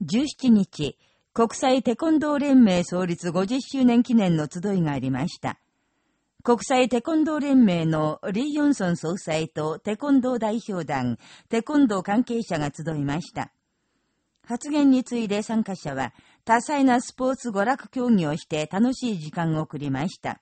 17日、国際テコンドー連盟創立50周年記念の集いがありました。国際テコンドー連盟のリー・ヨンソン総裁とテコンドー代表団、テコンドー関係者が集いました。発言に次いで参加者は多彩なスポーツ娯楽競技をして楽しい時間を送りました。